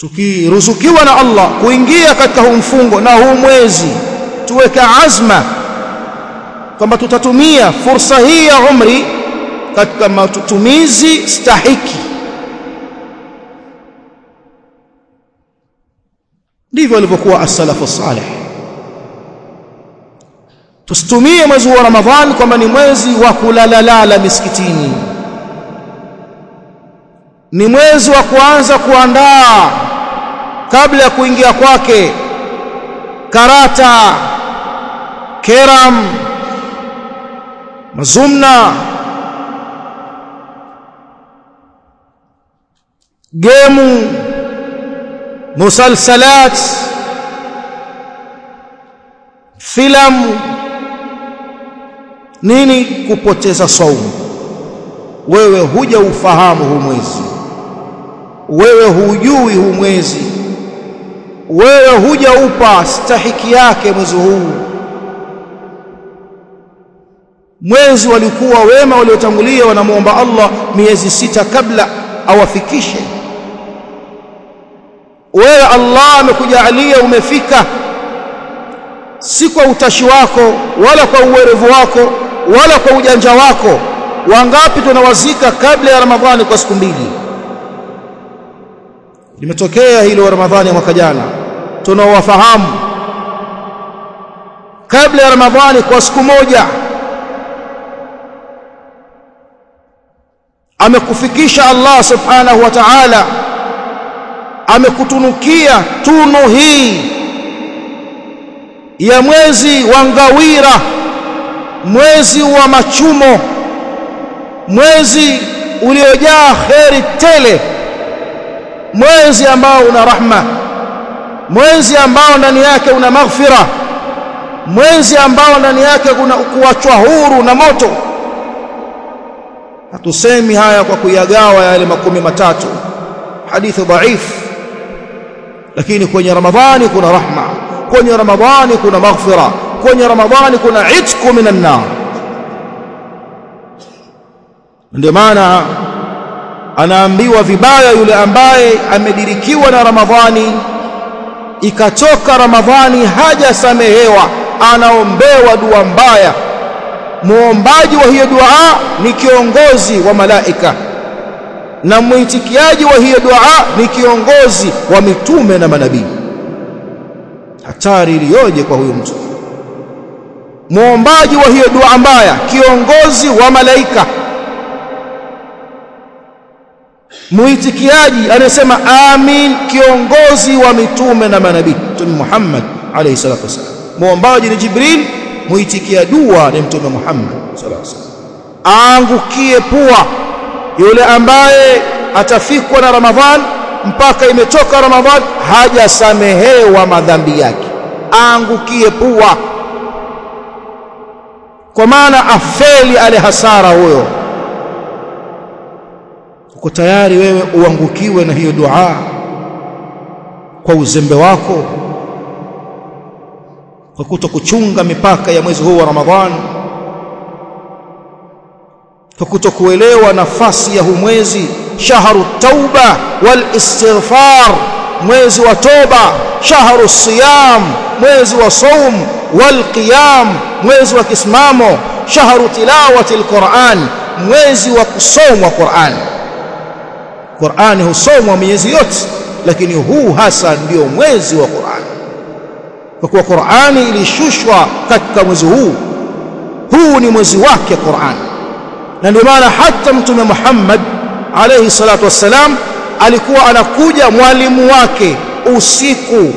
tukiruzukiwa na Allah kuingia katika huu mfungo na huu mwezi tuweka azma kwamba tutatumia fursa hii ya umri katika matumizi stahiki. Ndivyo walivyokuwa as-salafu salih. Tusitumie mwezi wa ramadhani kwamba ni mwezi wa kulalalala misikitini. Ni mwezi wa kuanza kuandaa kabla ya kuingia kwake karata keram mazumna gemu musalsalat filamu nini? Kupoteza saumu wewe huja ufahamu huu mwezi. Wewe hujui huu mwezi wewe hujaupa stahiki yake mwezi huu. Mwezi walikuwa wema waliotangulia wanamuomba Allah miezi sita kabla awafikishe. Wewe Allah amekujalia umefika. Si kwa utashi wako wala kwa uwerevu wako wala kwa ujanja wako. Wangapi tunawazika kabla ya Ramadhani kwa siku mbili? Limetokea hilo Ramadhani ya mwaka jana tunaowafahamu kabla ya Ramadhani kwa siku moja amekufikisha Allah subhanahu wa ta'ala amekutunukia tuno hii ya mwezi wa ngawira mwezi wa machumo mwezi uliojaa kheri tele mwezi ambao una rahma mwezi ambao ndani yake una maghfira. Mwezi ambao ndani yake kuna kuachwa huru na moto. Hatusemi haya kwa kuyagawa yale makumi matatu. Hadithi dhaif. Lakini kwenye ramadhani kuna rahma. Kwenye ramadhani kuna maghfira. Kwenye ramadhani kuna itku minan nar. Ndio maana anaambiwa vibaya yule ambaye amedirikiwa na ramadhani ikatoka ramadhani hajasamehewa anaombewa dua mbaya. Muombaji wa hiyo dua ni kiongozi wa malaika na mwitikiaji wa hiyo dua ni kiongozi wa mitume na manabii. Hatari iliyoje kwa huyo mtu! Muombaji wa hiyo dua mbaya kiongozi wa malaika muitikiaji anasema amin kiongozi wa mitume na manabii. Mtume Muhammad alayhi salatu wasallam muombaji ni Jibril muitikia dua ni mtume Muhammad sallallahu wasallam. Aangukie pua yule ambaye atafikwa na Ramadhan mpaka imetoka Ramadhan hajasamehewa madhambi yake. Aangukie pua. Kwa maana afeli ale hasara huyo uko tayari wewe uangukiwe na hiyo dua kwa uzembe wako? Kwa kuto kuchunga mipaka ya mwezi huu wa Ramadhani kwa kutokuelewa nafasi ya huu mwezi? Shaharu tauba wal istighfar mwezi wa toba. Shahru siyam mwezi wa saum. Wal qiyam mwezi wa kisimamo. Shahru tilawati alquran mwezi wa kusoma Qur'an Qur'ani husomwa miezi yote lakini huu hasa ndio mwezi wa Qur'ani. Kwa kuwa Qur'ani ilishushwa katika mwezi huu huu ni mwezi wake Qur'ani. Na ndio maana hata mtume Muhammad alayhi salatu wassalam alikuwa anakuja mwalimu wake usiku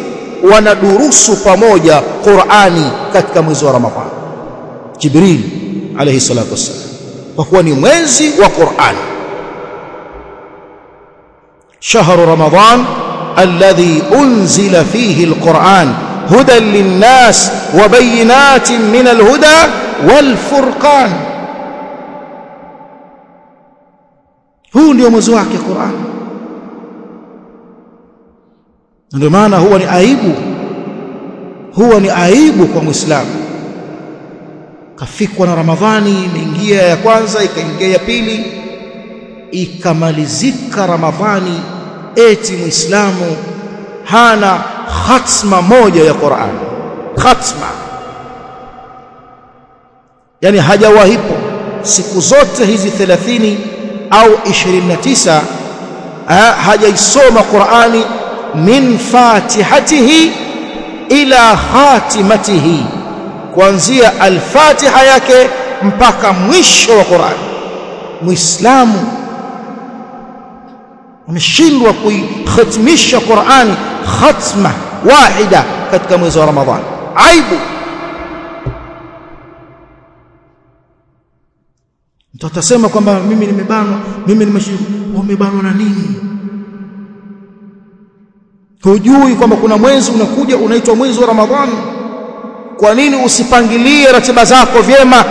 wanadurusu pamoja Qur'ani katika mwezi wa Ramadhani. Jibril alayhi salatu wassalam. Kwa kuwa ni mwezi wa Qur'an شهر رمضان الذي أنزل فيه القرآن هدى للناس وبينات من الهدى والفرقان. هو اليوم زواك القرآن. ندمانا هو نعيبه هو نعيبك ومسلام kafikwa na يا كوانزا ya kwanza ikaingia ya إكمال ikamalizika ramadhani eti Muislamu hana khatma moja ya Qur'an. Khatma. Yani hajawahipo siku zote hizi 30 au 29 hajaisoma Qur'ani min fatihatihi ila khatimatihi. Kuanzia al-Fatiha yake mpaka mwisho wa Qur'an muislamu ameshindwa kuikhatimisha Qur'ani khatma wahida katika mwezi wa Ramadhani aibu. Mtu atasema kwamba mimi nimebanwa mimi nimeshindwa umebanwa na nini? Hujui kwamba kuna mwezi unakuja unaitwa mwezi wa Ramadhani kwa nini usipangilie ratiba zako vyema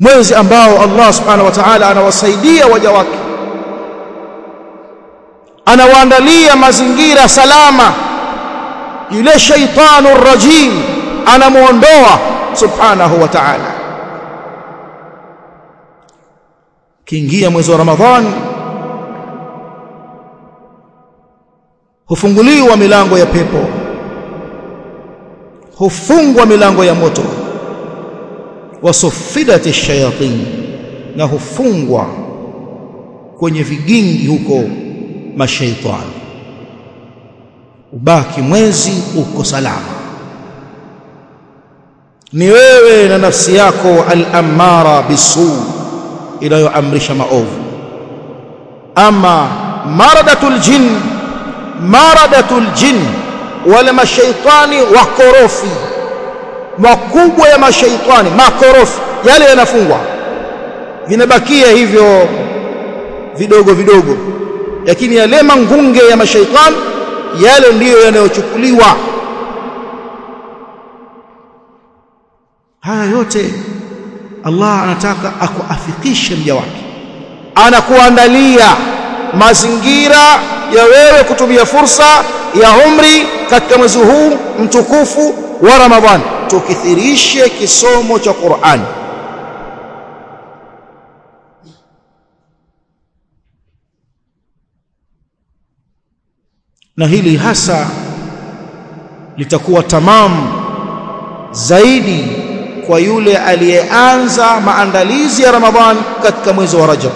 mwezi ambao Allah subhanahu wa ta'ala anawasaidia waja wake. Anawaandalia mazingira salama. Yule shaitanu rajim anamuondoa subhanahu wa ta'ala. Kiingia mwezi wa ramadhani hufunguliwa milango ya pepo hufungwa milango ya moto wasufidati shayatin na hufungwa kwenye vigingi huko mashaitani. Ubaki mwezi uko salama. Ni wewe na nafsi yako al-ammara bisu inayoamrisha maovu. Ama maradatul jin maradatul jin wala mashaitani wakorofi makubwa ya mashaitani makorofi yale yanafungwa. Vinabakia hivyo vidogo vidogo lakini yale mangunge ya mashaitani yale ndiyo yanayochukuliwa. Haya yote Allah anataka akuafikishe mja wake. Anakuandalia mazingira ya wewe kutumia fursa ya umri katika mwezi huu mtukufu wa Ramadhani tukithirishe kisomo cha Qur'an. Na hili hasa litakuwa tamamu zaidi kwa yule aliyeanza maandalizi ya Ramadhani katika mwezi wa Rajab.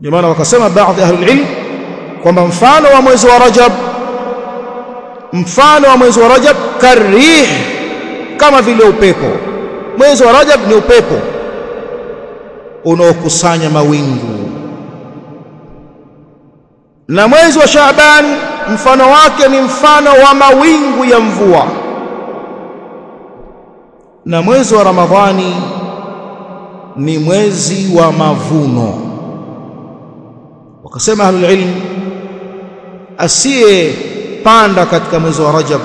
Ndio maana wakasema baadhi ya ahlul ilm kwamba mfano wa mwezi wa Rajab mfano wa mwezi wa Rajab karih kama vile upepo. Mwezi wa Rajab ni upepo unaokusanya mawingu. Na mwezi wa Shaaban mfano wake ni mfano wa mawingu ya mvua. Na mwezi wa Ramadhani ni mwezi wa mavuno. Wakasema ahlul ilm asiye panda katika mwezi wa Rajab.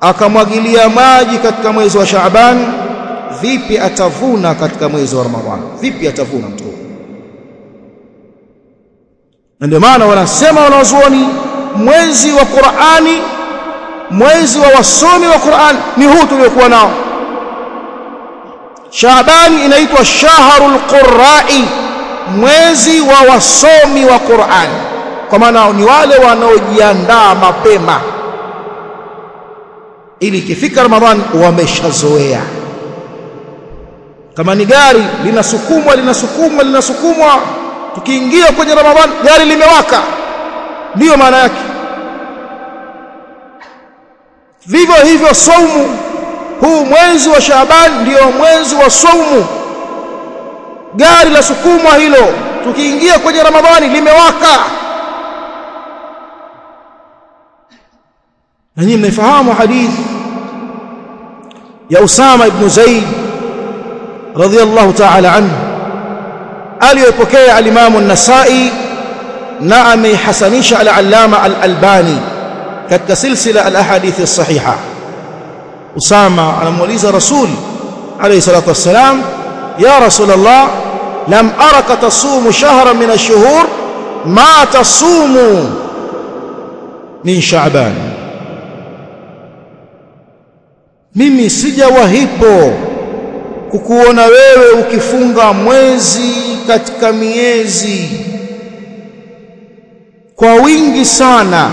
Akamwagilia maji katika mwezi wa Shaaban vipi atavuna katika mwezi wa Ramadhani vipi atavuna mtu ndio maana wanasema wanazuoni mwezi wa Qur'ani mwezi wa wasomi wa Qur'an ni huu tuliokuwa nao. Shaabani inaitwa shaharul qurra'i mwezi wa wasomi wa Qur'an kwa maana ni wale wanaojiandaa mapema. Ili ikifika Ramadhani wameshazoea. Kama ni gari linasukumwa linasukumwa linasukumwa tukiingia kwenye Ramadhani gari limewaka. Ndiyo maana yake. Vivyo hivyo saumu. Huu mwezi wa Shaaban ndio mwezi wa saumu. Gari la sukumwa hilo tukiingia kwenye Ramadhani limewaka na nyinyi mnaifahamu hadithi ya Usama ibn Zaid radhiyallahu ta'ala anhu aliyopokea al-Imam an-Nasa'i na ameihasanisha al-Allama al-Albani katika silsila al-ahadith as-sahiha Usama anamuuliza Rasul alayhi salatu wassalam ya Rasulullah lam araka tasumu shahran min ash-shuhur ma tasumu min Sha'ban mimi sijawahipo kukuona wewe ukifunga mwezi katika miezi. Kwa wingi sana.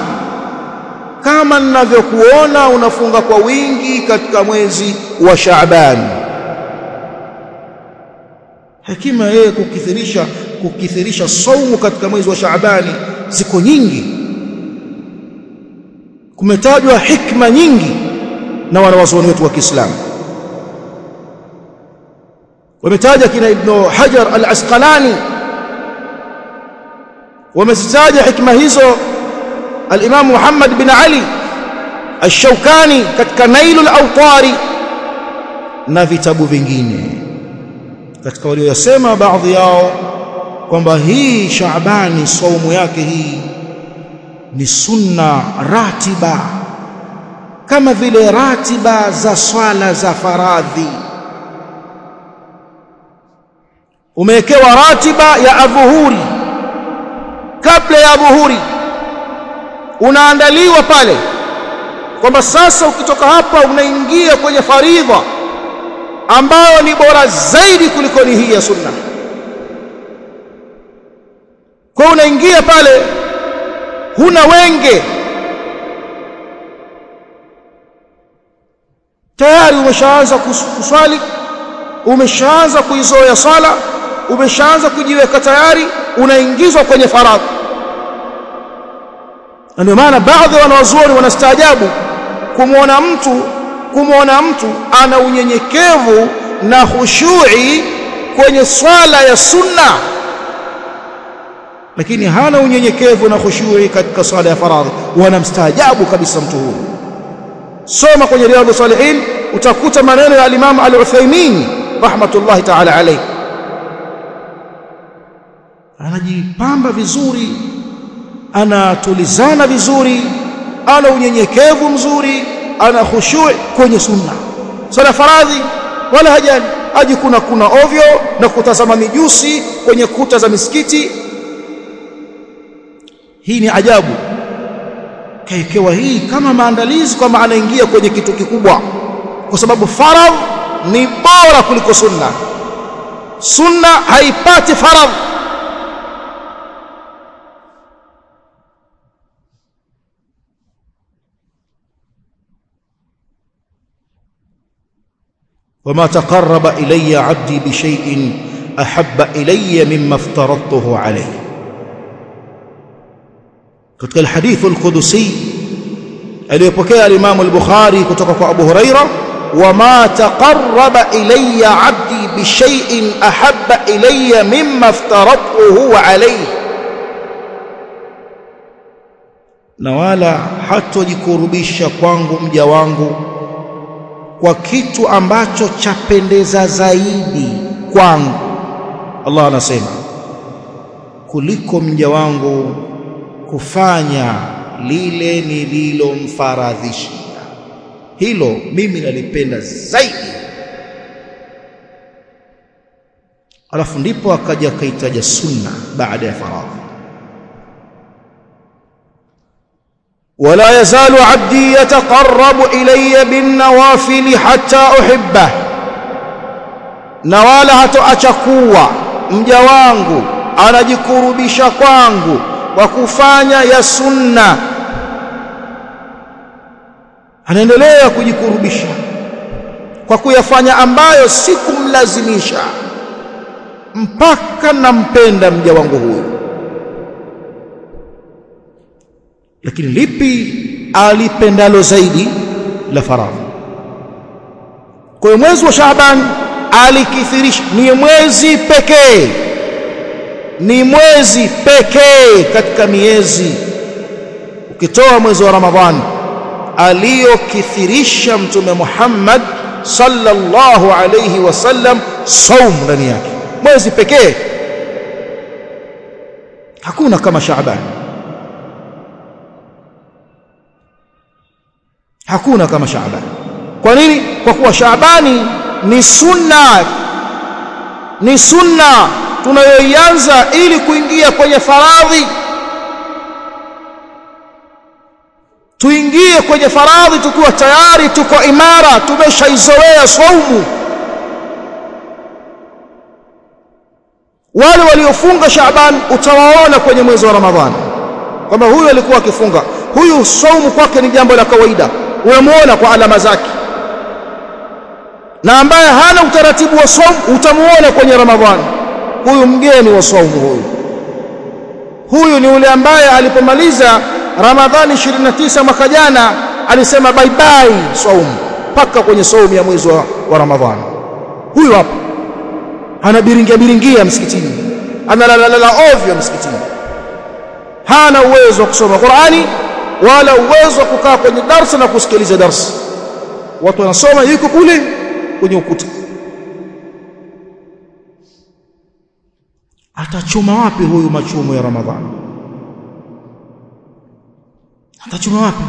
Kama ninavyokuona unafunga kwa wingi katika mwezi wa Shaaban. Hekima yeye kukithirisha kukithirisha saumu katika mwezi wa Shaabani ziko nyingi. Kumetajwa hikma nyingi na wanawazuoni wetu wa Kiislamu. Wametaja kina Ibn Hajar al-Asqalani. Wamezitaja hikma hizo al-Imam Muhammad bin Ali al-Shawkani katika Nailul Awtari na vitabu vingine. Katika walioyasema baadhi yao kwamba hii Shaabani saumu yake hii ni sunna ratiba kama vile ratiba za swala za faradhi. Umewekewa ratiba ya adhuhuri. Kabla ya adhuhuri unaandaliwa pale kwamba sasa ukitoka hapa unaingia kwenye faridha ambayo ni bora zaidi kuliko ni hii ya sunna. Kwa unaingia pale huna wenge tayari umeshaanza kuswali umeshaanza kuizoea sala umeshaanza kujiweka tayari unaingizwa kwenye faradhi ndio maana baadhi ya wanawazuoni wanastaajabu kumwona mtu kumwona mtu ana unyenyekevu na khushui kwenye swala ya sunna lakini hana unyenyekevu na khushui katika swala ya faradhi wanamstaajabu kabisa mtu huyu soma kwenye riyadu salihin utakuta maneno ya al-Imam al-Uthaymeen rahmatullahi ta'ala alayhi anajipamba vizuri anatulizana vizuri ana unyenyekevu mzuri ana khushu' kwenye sunna. Sala faradhi wala hajani aji kuna kuna ovyo na kutazama mijusi kwenye kuta za misikiti. Hii ni ajabu kaikewa hii kama maandalizi kwamba anaingia kwenye kitu kikubwa kwa sababu faradh ni bora kuliko sunna sunna haipati faradh وما تقرب الي عبدي بشيء احب الي مما افترضته عليه katika alhadith alqudusi aliyopokea al-Imam al-Bukhari kutoka kwa Abu Huraira wama taqarraba ilayya 'abdi bi shay'in ahabba ilayya mimma aftaradtuhu alayhi. Na wala hatojikurubisha kwangu mja wangu kwa kitu ambacho chapendeza zaidi kwangu. Allah anasema kuliko mja wangu kufanya lile nililomfaradhishia. Hilo mimi nalipenda zaidi. Alafu ndipo akaja akaitaja sunna baada ya faradhi. wala yazalu abdi yataqarabu ilaya binnawafili hata uhibbah, na wala hatoacha kuwa mja wangu anajikurubisha kwangu kwa kufanya ya sunna. Anaendelea kujikurubisha kwa kuyafanya ambayo sikumlazimisha mpaka nampenda mja wangu huyu lakini lipi alipendalo zaidi? La faradhi. Kwa mwezi wa Shaaban alikithirisha ni mwezi pekee ni mwezi pekee katika miezi. Ukitoa mwezi wa Ramadhani aliyokithirisha mtume Muhammad sallallahu alayhi wasallam saum ndani yake. Mwezi pekee. Hakuna kama Shaaban. Hakuna kama Shaaban. Kwa nini? Kwa kuwa Shaabani ni sunna. Ni sunna tunayoianza ili kuingia kwenye faradhi. Tuingie kwenye faradhi tukiwa tayari tuko imara tumeshaizoea saumu wale waliofunga Shaaban utawaona kwenye mwezi wa Ramadhani kwamba huyu alikuwa akifunga. Huyu saumu kwake ni jambo la kawaida. Unamuona kwa alama zake. Na ambaye hana utaratibu wa saumu utamuona kwenye Ramadhani huyu mgeni wa saumu huyu. Huyu ni yule ambaye alipomaliza Ramadhani 29 mwaka jana alisema bye bye saumu mpaka kwenye saumu ya mwezi wa, Ramadhani huyu hapa anabiringia biringia msikitini analalala ovyo msikitini. Hana uwezo wa kusoma Qur'ani wala uwezo wa kukaa kwenye darsa na kusikiliza darsa. Watu wanasoma yuko kule kwenye ukuta atachoma wapi huyu machumo ya Ramadhani atachoma wapi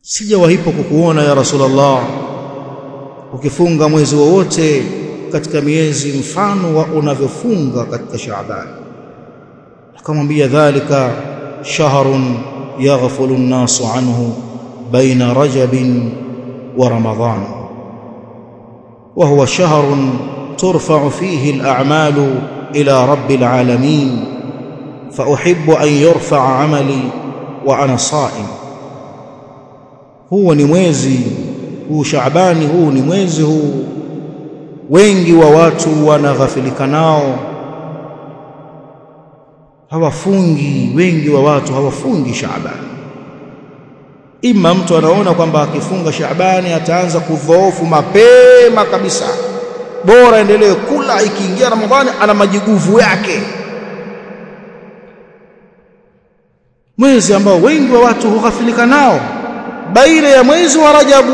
sijawahipo kukuona ya Rasulullah ukifunga mwezi wowote katika miezi mfano wa unavyofunga katika Shaaban akamwambia dhalika shahrun yaghfulu an-nasu anhu baina rajabin wa ramadan wa huwa shahrun turfa'u fihi al-a'malu ila rabbil alamin fa uhibbu an yurfa'a 'amali wa ana sa'im huwa ni mwezi huu Shaabani huu ni mwezi huu wengi wa watu wanaghafilika nao hawafungi wengi wa watu hawafungi Shaabani ima mtu anaona kwamba akifunga Shaabani ataanza kudhoofu mapema kabisa. Bora endelee kula ikiingia Ramadhani ana majiguvu yake. Mwezi ambao wengi wa watu hughafilika nao baina ya mwezi wa Rajabu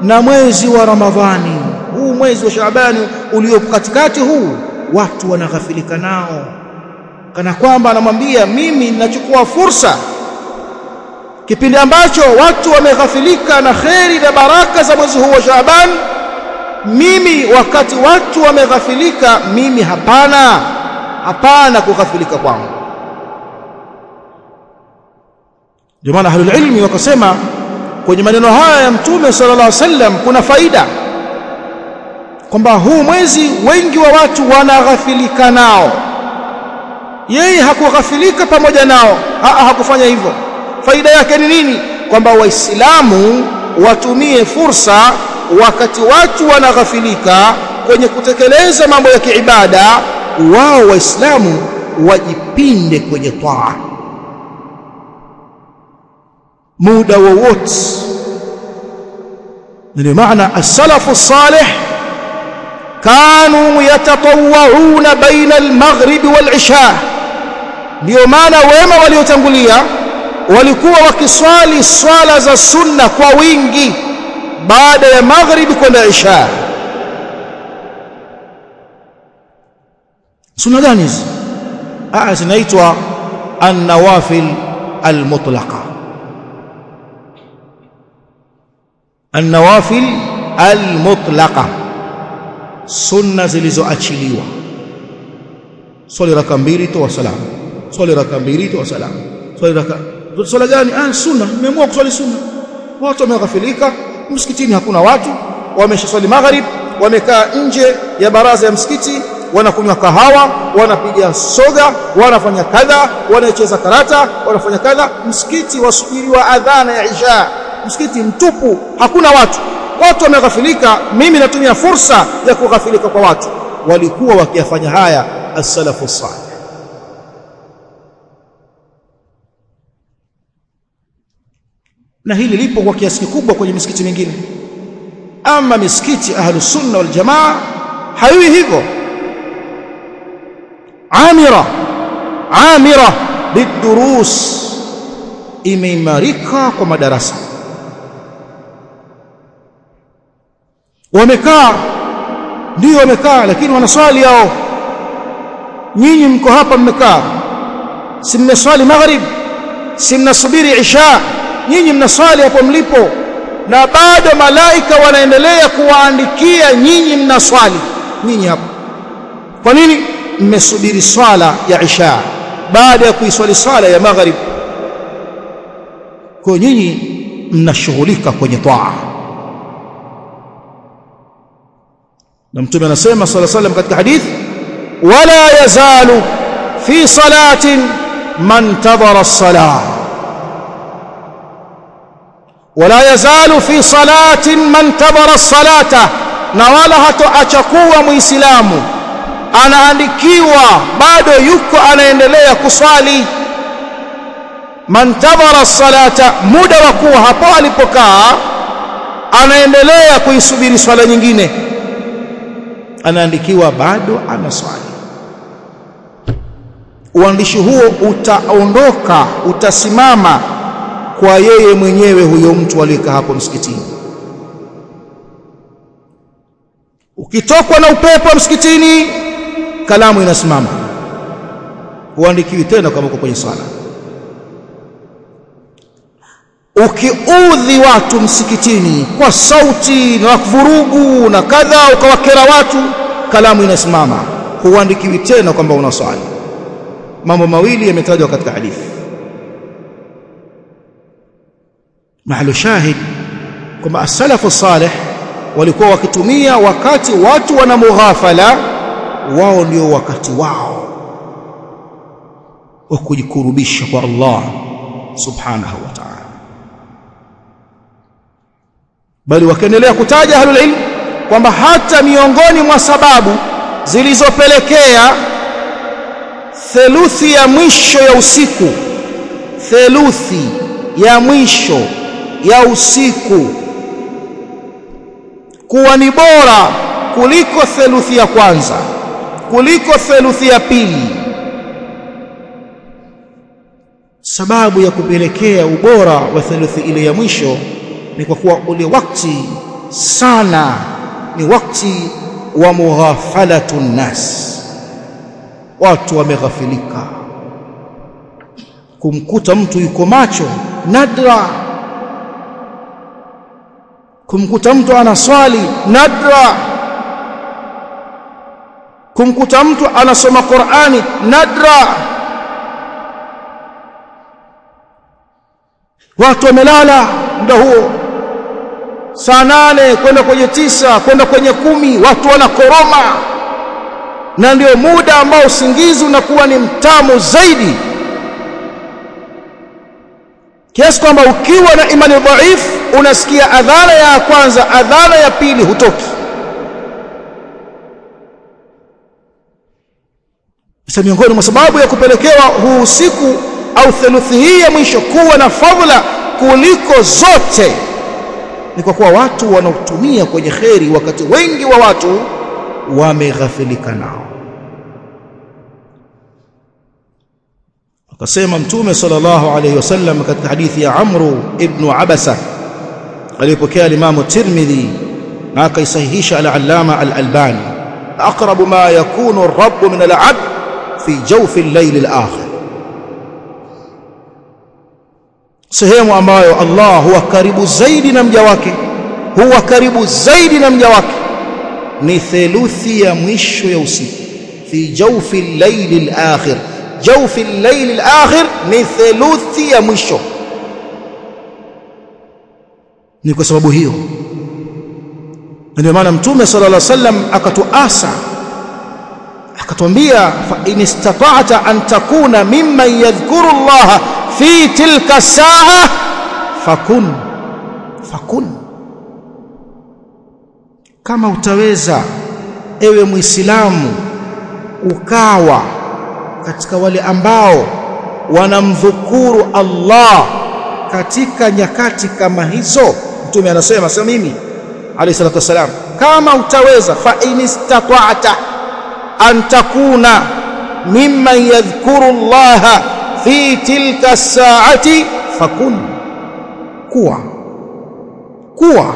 na mwezi wa Ramadhani. Huu mwezi wa Shaabani ulio katikati huu watu wanaghafilika nao. Kana kwamba anamwambia mimi ninachukua fursa kipindi ambacho watu wameghafilika na kheri na baraka za mwezi huu wa Shaaban mimi wakati watu wameghafilika mimi hapana hapana kughafilika kwangu. Ndio maana ahlul ilmi wakasema kwenye maneno haya ya mtume sallallahu alaihi wasallam kuna faida kwamba huu mwezi wengi wa watu wanaghafilika nao. Yeye hakughafilika pamoja nao a hakufanya hivyo faida yake ni nini? Kwamba waislamu watumie fursa wakati watu wanaghafilika kwenye kutekeleza mambo ya kiibada wao waislamu wajipinde kwenye taa. Muda wowote. Ndio maana as-salafu salih kanu yatatawwauna baina al-maghrib wal-isha. Ndio maana wema waliotangulia walikuwa wakiswali swala za sunna kwa wingi baada ya maghrib kwenda isha. Sunna gani hizi? Ah, zinaitwa an-nawafil al-mutlaqa, an-nawafil al-mutlaqa, sunna zilizoachiliwa. Swali raka mbili toa salamu, swali raka mbili toa salamu, swali raka swala gani? Ah sunna. Nimeamua kuswali sunna. Watu wameghafilika. Msikitini hakuna watu. Wameshaswali magharib wamekaa nje ya baraza ya msikiti wanakunywa kahawa wanapiga soga wanafanya kadha wanacheza karata wanafanya kadha. Msikiti wasubiriwa adhana ya isha. Msikiti mtupu hakuna watu. Watu wameghafilika. Mimi natumia fursa ya kughafilika kwa watu. Walikuwa wakiyafanya haya as-salafu salih na hili lipo kwa kiasi kikubwa kwenye misikiti mingine. Ama misikiti ahlus sunna wal jamaa haiwi hivyo. Amira amira bidurus imeimarika kwa madarasa. Wamekaa ndio wamekaa lakini wanaswali yao. Nyinyi mko hapa mmekaa. Si mmeswali maghrib? Si mnasubiri isha nyinyi mnaswali hapo mlipo na bado malaika wanaendelea kuwaandikia nyinyi mnaswali. Nyinyi hapo. Kwa nini? Mmesubiri swala ya isha. Baada ya kuiswali swala ya maghrib. Kwa nyinyi mnashughulika kwenye taa. Na mtume anasema sala salam katika hadith wala yazalu fi salatin man tadhara as-salah wala yazalu fi salatin man tabara as-salata na wala hatoacha kuwa muislamu. Anaandikiwa bado yuko anaendelea kuswali. Man tabara as-salata muda wa kuwa hapo alipokaa anaendelea kuisubiri swala nyingine. Anaandikiwa bado anaswali. Uandishi huo utaondoka utasimama kwa yeye mwenyewe huyo mtu aliyekaa hapo msikitini. Ukitokwa na upepo msikitini kalamu inasimama. Huandikiwi tena kama uko kwenye sala. ukiudhi watu msikitini kwa sauti na vurugu na kadha ukawakera watu kalamu inasimama. Huandikiwi tena kwamba unaswali mambo mawili yametajwa katika hadithi mahalo shahid kwamba as-salafu salih walikuwa wakitumia wakati watu wana mughafala wao ndio wakati wao wa kujikurubisha kwa Allah subhanahu wa ta'ala. Bali wakaendelea kutaja ahlul ilm kwamba hata miongoni mwa sababu zilizopelekea theluthi ya mwisho ya usiku theluthi ya mwisho ya usiku. Kuwa ni bora kuliko theluthi ya kwanza kuliko theluthi ya pili. Sababu ya kupelekea ubora wa theluthi ile ya mwisho ni kwa kuwa ule wakati sana ni wakati wa mughafalatu nnas. Watu wameghafilika. Kumkuta mtu yuko macho nadra kumkuta mtu anaswali nadra. Kumkuta mtu anasoma Qur'ani nadra. Watu wamelala muda huo. Saa nane kwenda kwenye tisa kwenda kwenye kumi watu wanakoroma na ndio muda ambao usingizi unakuwa ni mtamu zaidi kiasi kwamba ukiwa na imani dhaifu unasikia adhara ya kwanza adhara ya pili hutoki. Sasa miongoni mwa sababu ya kupelekewa huu usiku au theluthi hii ya mwisho kuwa na fadhila kuliko zote ni kwa kuwa watu wanaotumia kwenye kheri wakati wengi wa watu wameghafilika nao akasema mtume sallallahu alayhi wasallam katika hadithi ya Amru ibn Abasa aliyopokea Imam Tirmidhi na akaisahihisha al-Allama al-Albani aqrabu ma yakunu ar-rabb min al-'abd fi jawfi al-layl al-akhir. Sehemu ambayo Allah huwa karibu zaidi na mja wake huwa karibu zaidi na mja wake ni theluthi ya mwisho ya usiku fi jawfi al-layl al-akhir jawfi al-layl al-akhir ni theluthi ya mwisho ni kwa sababu hiyo ndio maana mtume sallallahu alaihi wasallam akatuasa akatwambia fa in istata'ta an takuna mimman yadhkuru Allah fi tilka saa fakun fakun kama utaweza ewe muislamu ukawa katika wale ambao wanamdhukuru Allah katika nyakati kama hizo. Mtume anasema sio mimi alayhi salatu wasalam kama utaweza fa inistata'ta an takuna mimman yadhkuru Allah fi tilka saati fakun kuwa kuwa.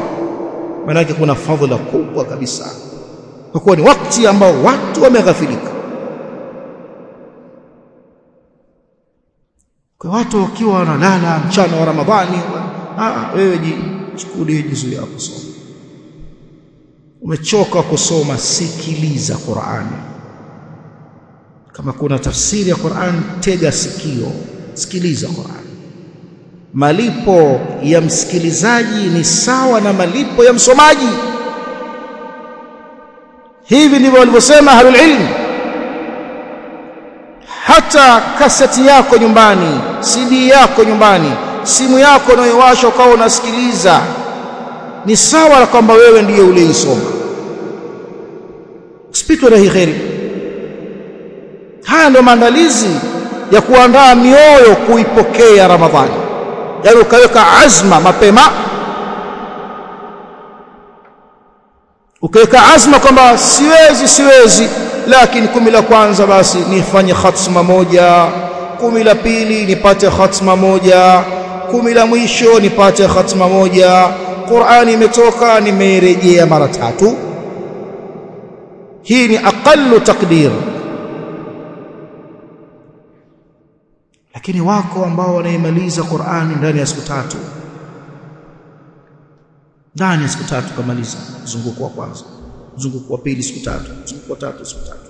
Maana kuna fadhila kubwa kabisa kwa kuwa ni wakati ambao watu wameghafilika kwa watu wakiwa wanalala mchana wa Ramadhani ah wewe jichukulie juzu ya kusoma. Umechoka kusoma sikiliza Qur'ani kama kuna tafsiri ya Qur'an tega sikio sikiliza Qur'an. Malipo ya msikilizaji ni sawa na malipo ya msomaji. Hivi ndivyo walivyosema ahlul ilm hata kaseti yako nyumbani CD yako nyumbani simu yako unayowasha ukawa unasikiliza ni sawa na kwamba wewe ndiye uliisoma usipitwe na hii kheri. Haya ndio maandalizi ya kuandaa mioyo kuipokea ramadhani. Yaani ukaweka azma mapema. Ukaweka azma kwamba siwezi siwezi lakini kumi la kwanza basi nifanye khatma moja. Kumi la pili nipate khatma moja. Kumi la mwisho nipate khatma moja. Qur'ani imetoka nimeirejea mara tatu. Hii ni aqallu takdir lakini wako ambao wanaimaliza Qur'ani ndani ya siku tatu. Ndani ya siku tatu kamaliza mzunguko wa kwanza mzunguko wa pili siku tatu. Mzunguko wa tatu siku tatu